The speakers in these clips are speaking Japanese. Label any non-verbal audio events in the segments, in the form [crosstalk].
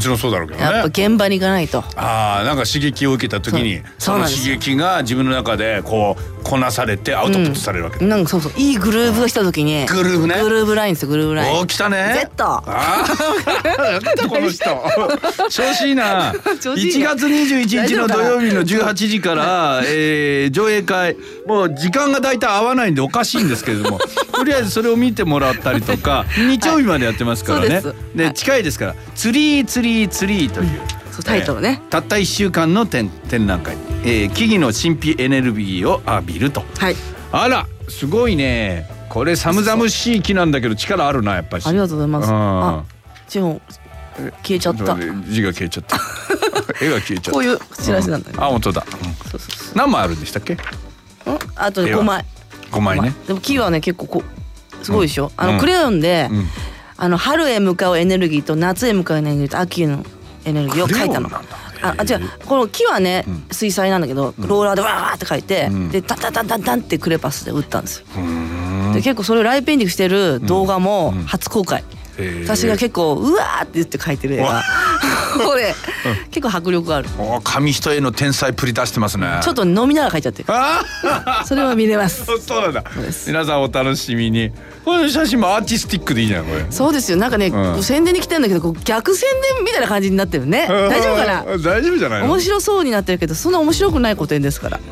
ちろんそうだろうけどね。やっぱ現場に行かないと。ああなんか刺激を受けた時にその刺激が自分の中でこうこなされてアウトプットされるわけだ、なんかそうそう。いいグルーブが来た時にグルーブね。グルーブラインですよグルーブライン。おー来たね。Z ああやったこの人。[laughs] 調子いいな。調子いいね1月21日の土曜日の18時から、えー上映会。もう時間が大体合わないんでおかしいんですけれども。[laughs] とりあえずそれを見てもらったりとか日曜日までやってますからね、で近いですから「ツリーツリーツリー」という。そうタイトルね。えーたった1週間の展展覧会、えー木々の神秘エネルギーを浴びると。はい。あらすごいね。これ寒々しい木なんだけど力あるなやっぱり。ありがとうございます。ああでも消えちゃった。字が消えちゃった。[laughs] 絵が消えちゃった。こういうチラシなんだね。あ本当だ、うん。そうそうそ何枚あるんでしたっけ？ううんあとね絵は。5枚。5枚ね。でも木はね結構こうすごいでしょ？あうん。のクレヨンでうんあの春へ向かうエネルギーと夏へ向かうエネルギーと秋のエネルギーを書いたの。ああ違うこの木はねうん。水彩なんだけどローラーでわーって書いてうん。でタンタンタンタンタンってクレパスで打ったんですよ。で結構それをライペンディングしてる動画もうん。初公開。私が結構うわーって言って書いてる絵がこれ結構迫力がある。お紙一重の天才プリ出してますね。ちょっと飲みながら書いちゃってる。[laughs] それは見れます。そうなんだ。皆さんお楽しみにこの写真もアーティスティックでいいじゃんこれ。そうですよ。なんかね、うん。宣伝に来てるんだけどこう逆宣伝みたいな感じになってるね。大丈夫かな？な大丈夫じゃないの？面白そうになってるけどそんな面白くない古典ですから。[laughs]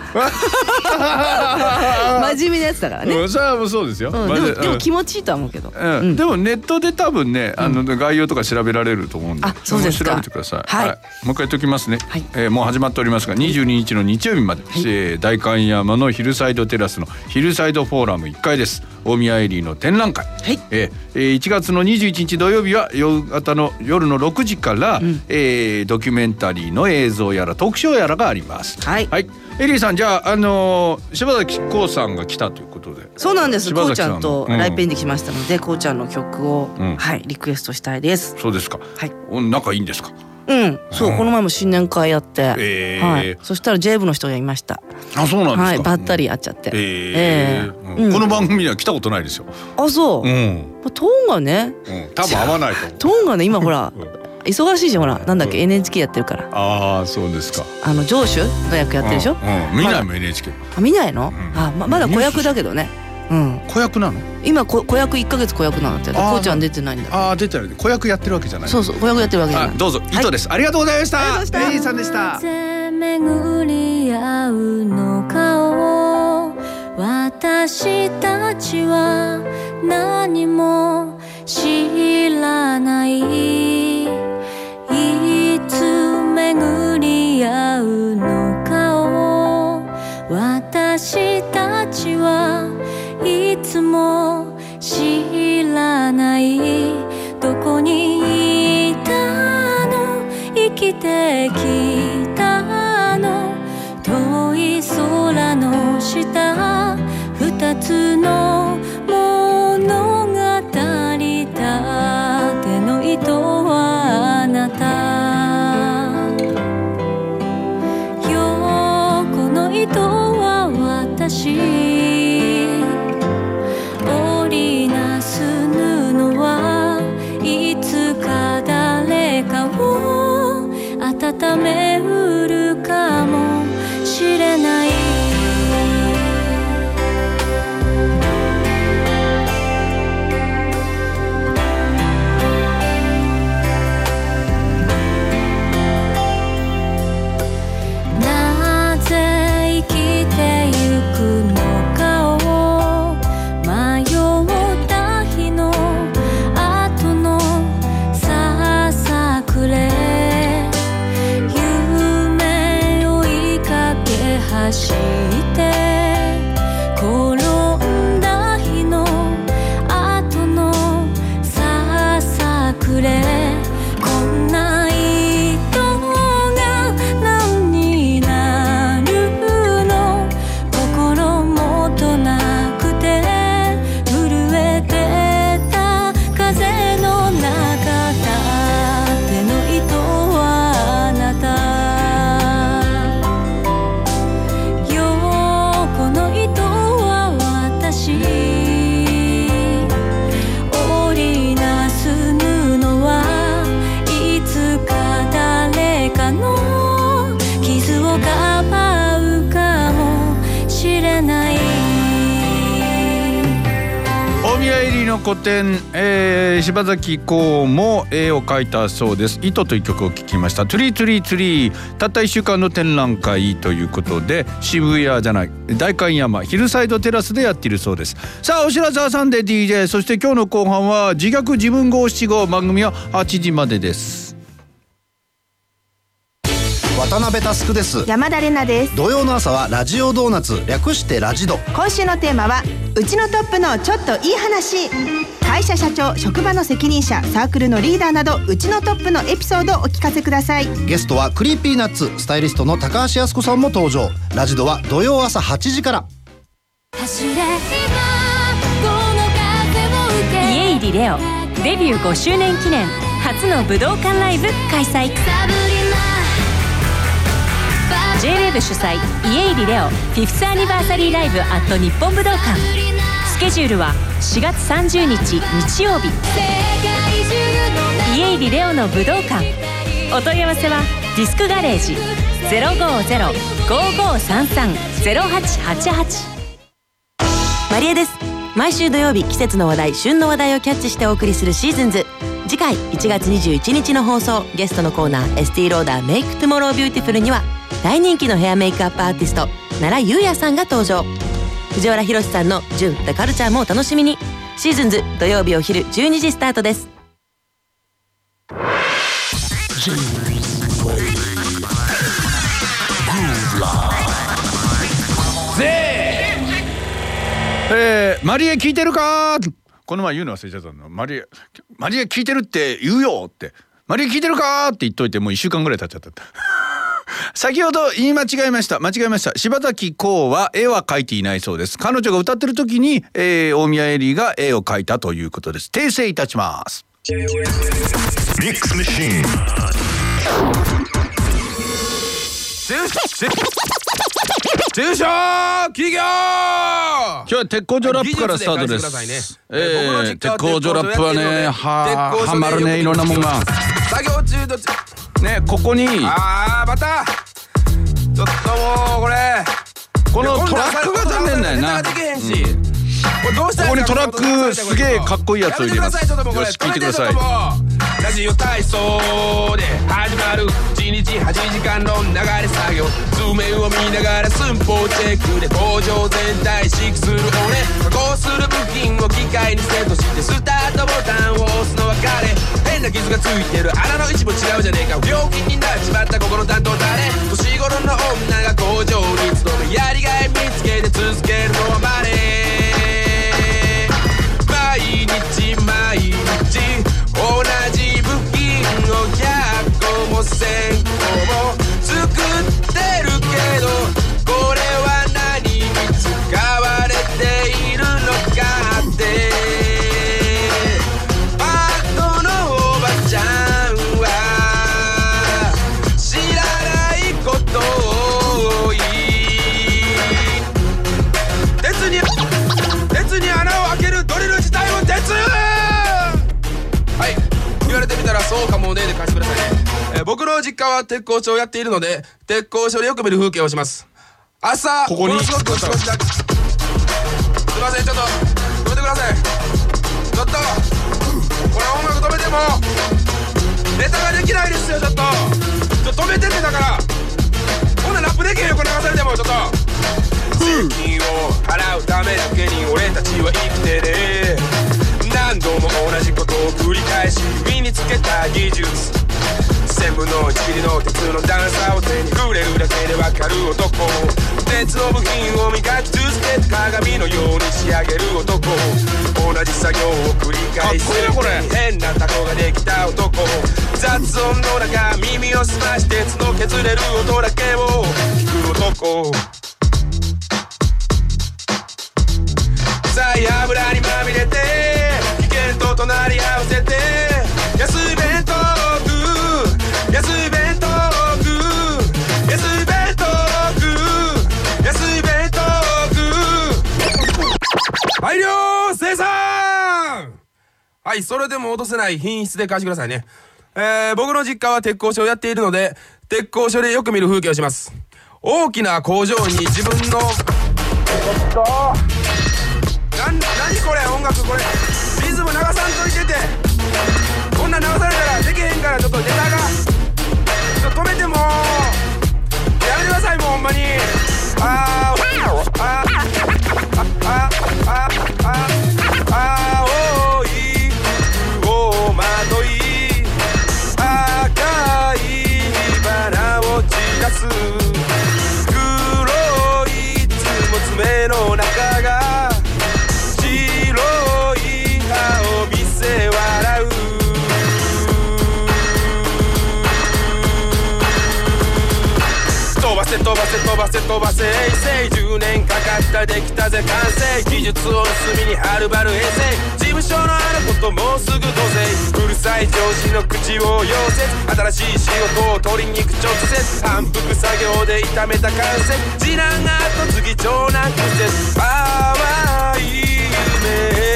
真面目なやつだからね、うんそれはもうそうですよ、うん、でもでも気持ちいいとは思うけど、うん。うん。でもネットで多分ね、あの概要とか調べられると思うんで、あそうですか。調べてください。はい。もう一回言っておきますね。はい。えーもう始まっておりますが、22日の日曜日まで、えー代官山のヒルサイドテラスのヒルサイドフォーラム1階です。大宮エリーの展覧会。はいえーえー1月の21日土曜日は夕方の夜の6時から、えードキュメンタリーの映像やら特賞やらがあります。はいはい。エリーさんじゃああのー柴崎幸さんが来たということで。そうなんです柴崎さんこうちゃんとうんライペンできましたので、こうちゃんの曲を、うんはいリクエストしたいですそうですか。はいお仲いいんですか？うん。そう、うんこの前も新年会やって、えー。はい。そしたら J 部の人がいました。あそうなんですか。はいばったり会っちゃって、ええー。えうん。うん。この番組には来たことないですよ。あそう、うん。トーンがねうん、多分合わないと。[laughs] トーンがね今ほらうん。忙しいじゃんほらなんだっけ NHK やってるから。ああ、そうですか。あの上手の役やってるでしょ、うん、うん。見ないもん NHK。あ見ないの、うん。あままだ子役だけどねうん子役なの？今こ子役一ヶ月子役なんだってこうちゃん出てないんだああ、出てる。子役やってるわけじゃない。そうそう子役やってるわけじゃないあどうぞ、い糸です。ありがとうございました。ありがとうございましたエリーさんでした。なぜ巡り合うのかを私たちは何も知らないいつ巡り合うのかを私たちはいつも知らないどこにいたの？生きてきけ走柴咲コウも絵を描いたそうです。糸という曲を聴きました「トゥリートゥリートゥリー」たった1週間の展覧会ということで渋谷じゃない代官山ヒルサイドテラスでやっているそうです。さあお知らせ挟んで DJ そして今日の後半は自虐自分五七五番組は8時までです。渡辺祐です。山田玲奈です。土曜の朝はラジオドーナツ。略してラジド。今週のテーマはうちのトップのちょっといい話会社社長職場の責任者サークルのリーダーなどうちのトップのエピソードをお聞かせください。ゲストは Creepy Nuts スタイリストの高橋靖子さんも登場。ラジドは土曜朝8時から。走れ今この風を受け家入レオ。デビュー5周年記念。初の武道館ライブ開催。J-WAVE 主催。家入レオ。 fifth anniversary live at 日本武道館。スケジュールは4月30日日曜日。家入レオの武道館。お問い合わせはディスクガレージ050-5533-0888マリエです。毎週土曜日季節の話題旬の話題をキャッチしてお送りするシーズンズ。次回1月21日の放送ゲストのコーナーエスティローダー make tomorrow beautiful には大人気のヘアメイクアップアーティスト奈良優也さんが登場。藤原宏さんの「純ってカルチャー」もお楽しみに。シーズンズ土曜日お昼12時スタートです。えー、マリエ聞いてるかこの前言うの忘れちゃったの。マリエマリエ聞いてるって言うよって。マリエ聞いてるかって言っといてもう1週間ぐらい経っちゃった。先ほど言い間違えました間違えました柴崎コウは絵は描いていないそうです彼女が歌ってる時に、えー、大宮エリーが絵を描いたということです訂正いたしますミックスマシーン中小企業今日は鉄工所ラップからスタートです。ねえー、鉄工所ラップはね、はまるねいろんなもんが。作業中どねここに。あーまた。ちょっともうこれ。このトラックが残念だよな。こここにトラックすげえかっこいいやつを入れます。よし聞いてください。ラジオ体操で始まる。1日8時間の流れ作業図面を見ながら寸法チェックで工場全体飼育する俺加工する部品を機械にセットしてスタートボタンを押すのは彼変な傷がついてる穴の位置も違うじゃねえか病気になっちまったここの担当誰年頃の女が工場に勤めやりがい見つけて続けるのはマネ毎日毎日同 sei. の実家は鉄工所をやっているので鉄工所でよく見る風景をします。朝ここに。ものすごく少しだけ。すいませんちょっと止めてください。ちょっとこれ音楽止めてもネタができないですよちょっと。ちょっと止めてってだから。こんなラップできへんよこれ流されてもちょっと。税金を払うためだけに俺たちは生きてね。何度も同じことを繰り返し身につけた技術千分の一切りの鉄の段差を手に触れるだけでわかる男。鉄の部品を磨き続けて鏡のように仕上げる男。同じ作業を繰り返す。変なタコができた男雑音の中耳を澄まし鉄の削れる音だけを聞く男はいそれでも落とせない品質で貸してくださいね。えー、僕の実家は鉄工所をやっているので鉄工所でよく見る風景をします。大きな工場に自分のちょっとなん何これ？音楽これ。リズも流さんといてて。こんなん流されたらできへんからちょっとネタが。ちょっと止めてもう。やめてくださいもうほんまに。あーあーああああせ飛ばせ飛ばせ。衛星10年かかった。できたぜ。完成。技術を盗みにはるばる衛星事務所のあることもうすぐどうせ。うるさい上司の口を溶接新しい仕事を取りに行く直接。反復作業で痛めた感染次男が後継ぎ長男屈折淡い夢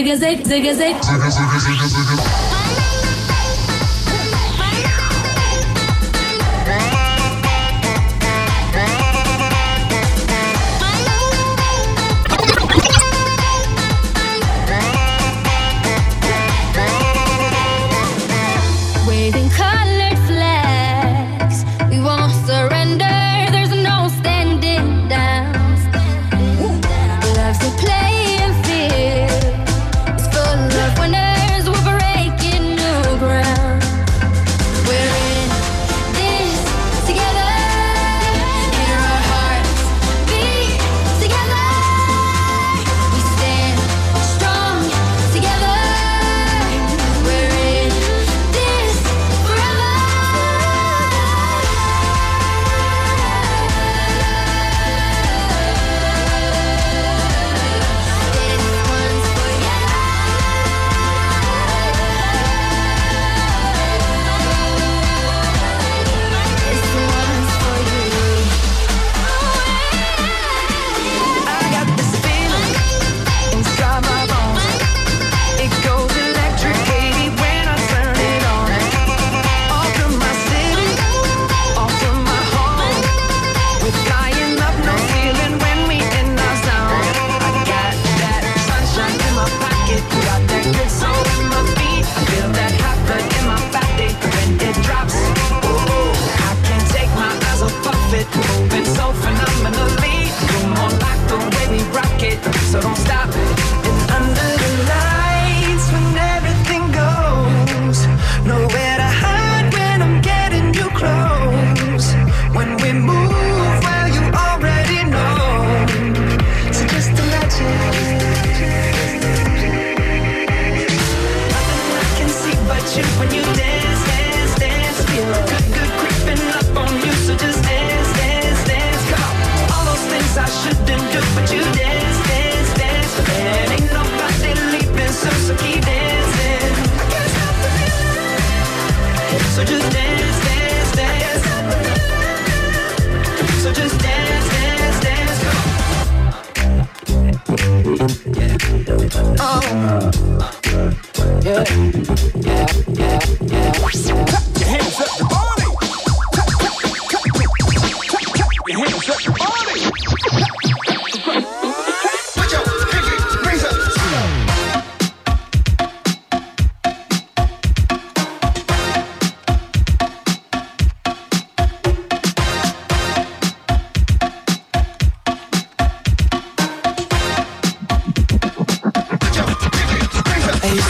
Zigga zig, zigga zig.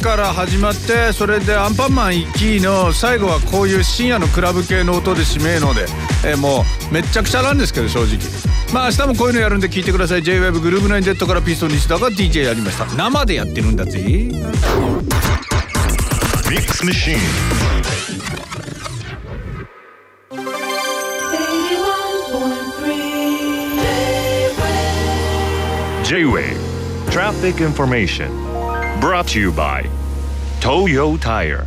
から始まってそれでアンパンマン1期の最後はこういう深夜のクラブ系の音で締めるので、えーもうめっちゃくちゃなんですけど正直。まあ明日もこういうのやるんで聞いてください。JWEB グルーブ 9Z からピストン西田が DJ やりました。生でやってるんだぜ。Mix Machine. J-Wave. Traffic Information. Brought to you by Toyo Tire.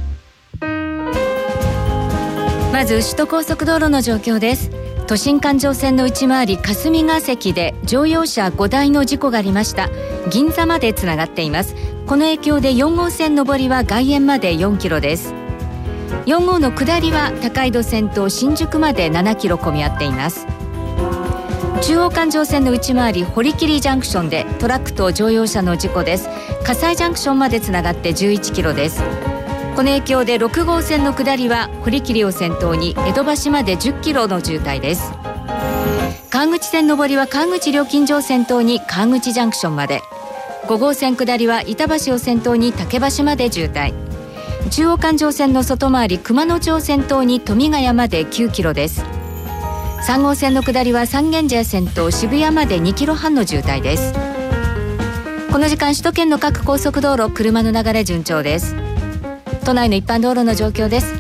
まず首都高速道路の状況です。都心環状線の内回り霞ヶ関で乗用車5台の事故がありました。銀座までつながっています。この影響で4号線上りは外苑まで4キロです。4号の下りは高井戸線と新宿まで7キロ混み合っています。中央環状線の内回り堀切ジャンクションでトラックと乗用車の事故です。葛西ジャンクションまでつながって11キロです。この影響で6号線の下りは堀切を先頭に江戸橋まで10キロの渋滞です。川口線上りは川口料金所を先頭に川口ジャンクションまで。5号線下りは板橋を先頭に竹橋まで渋滞。中央環状線の外回り熊野町を先頭に富ヶ谷まで9キロです。3号線の下りは三軒茶屋線と渋谷まで2キロ半の渋滞です。この時間首都圏の各高速道路車の流れ順調です。都内の一般道路の状況です。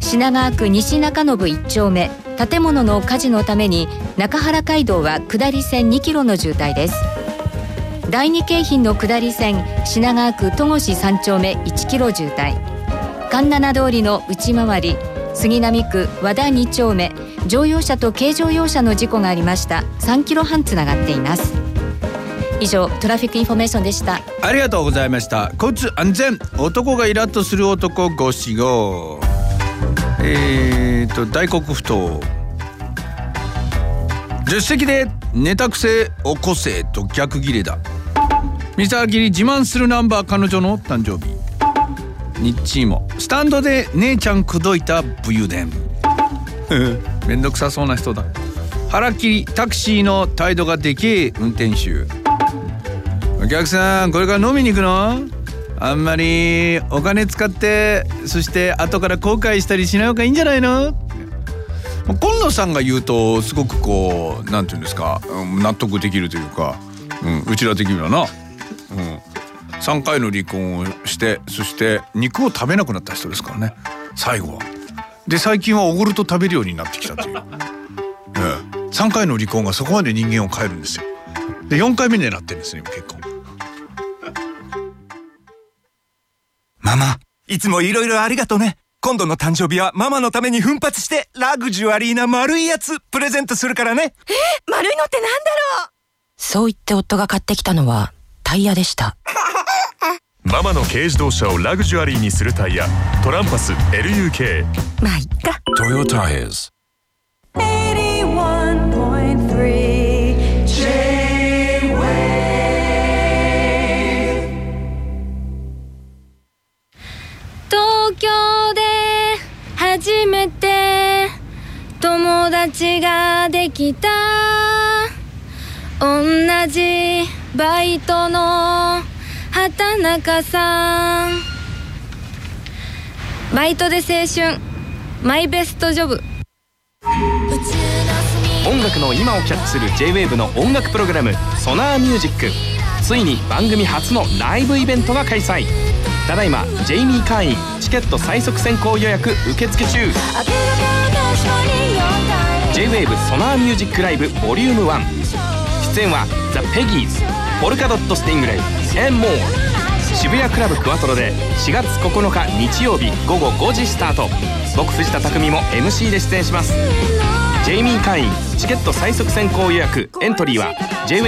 品川区西中延1丁目建物の火事のために中原街道は下り線2キロの渋滞です。第二京浜の下り線品川区戸越3丁目1キロ渋滞。環七通りの内回り杉並区和田2丁目乗用車と軽乗用車の事故がありました。3キロ半つながっています。以上 traffic information でした。ありがとうございました。交通安全男がイラッとする男五七五えーと大黒ふ頭。助手席で寝たくせ起こせと逆ギレだ。ミサギリ自慢するナンバー彼女の誕生日。日チもスタンドで姉ちゃん口説いた武勇伝。めんどくさそうな人だ。腹切りタクシーの態度がでけえ運転手。お客さんこれから飲みに行くの？あんまりお金使ってそして後から後悔したりしない方がいいんじゃないの？今野さんが言うとすごくこうなんていうんですか？うん納得できるというか、うん、うちら的にはな、うん、3回の離婚をしてそして肉を食べなくなった人ですからね。最後は。で最近はおごると食べるようになってきたという、[laughs] ええ、3回の離婚がそこまで人間を変えるんですよ。で4回目になってるんですね今結婚。ママ、いつもいろいろありがとね。今度の誕生日はママのために奮発してラグジュアリーな丸いやつプレゼントするからね。え丸いのってなんだろうそう言って夫が買ってきたのはタイヤでした [laughs] ママの軽自動車をラグジュアリーにするタイヤ。トランパス LUK まあいっか。Toyo Tires 81.3 J-Wave 東京で初達ができた。同じバイトの畑中さん。バイトで青春。マイベストジョブ。音楽の今をキャッチする J-WAVE の音楽プログラム「ソナーミュージック。ついに番組初のライブイベントが開催。ただいまジェイミー会員チケット最速先行予約受付中。J-WAVE SONAR MUSIC LIVE volume 1出演はザ・ペギーズポルカドット・スティングレイ and more 渋谷クラブクワトロで4月9日日曜日午後5時スタート。僕藤田琢己も MC で出演します。ジェイミー会員チケット最速先行予約。エントリーは j w